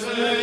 Jesus.